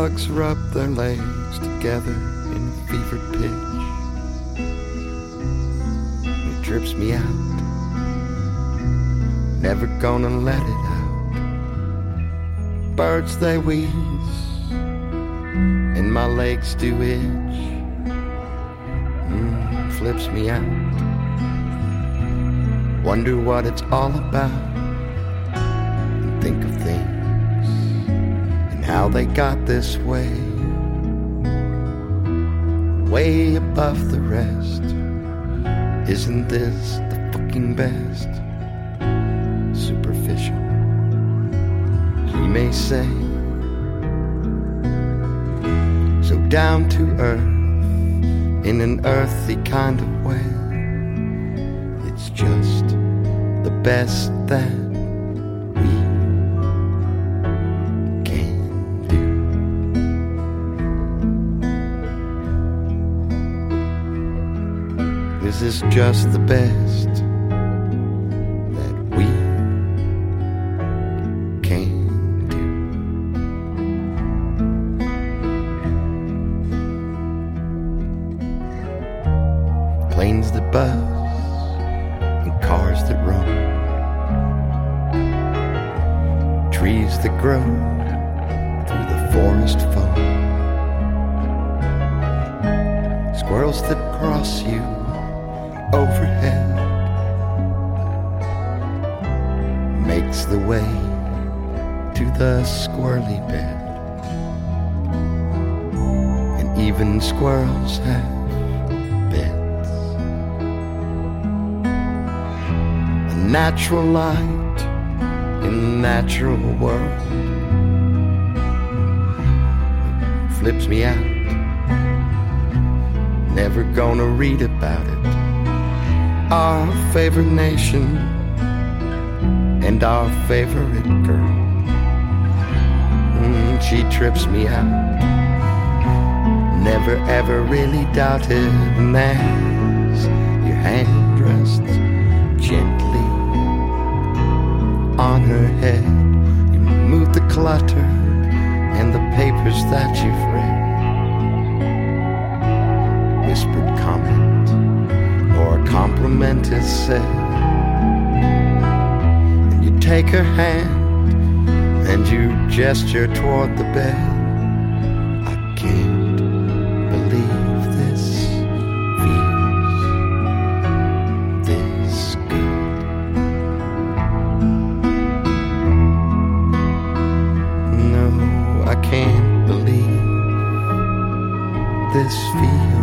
bugs rub their legs together in a fevered pitch. It trips me out. Never gonna let it out. Birds they wheeze, and my legs do itch. Mm, flips me out. Wonder what it's all about. Think of things how they got this way. Way above the rest. Isn't this the fucking best? Superficial, he may say. So down to earth in an earthy kind of way. It's just the best that This is just the best that we can do. Planes that buzz and cars that roam, trees that grow through the forest foam, squirrels that cross you overhead, makes the way to the squirrely bed, and even squirrels have beds. A natural light in the natural world flips me out. Never gonna read about it. Our favorite nation and our favorite girl. Mm, she trips me out. Never ever really doubted, and as your hand rests gently on her head, you move the clutter and the papers that you've read. Whispered a compliment is said. And you take her hand and you gesture toward the bed. I can't believe this feels this good. No, I can't believe this feels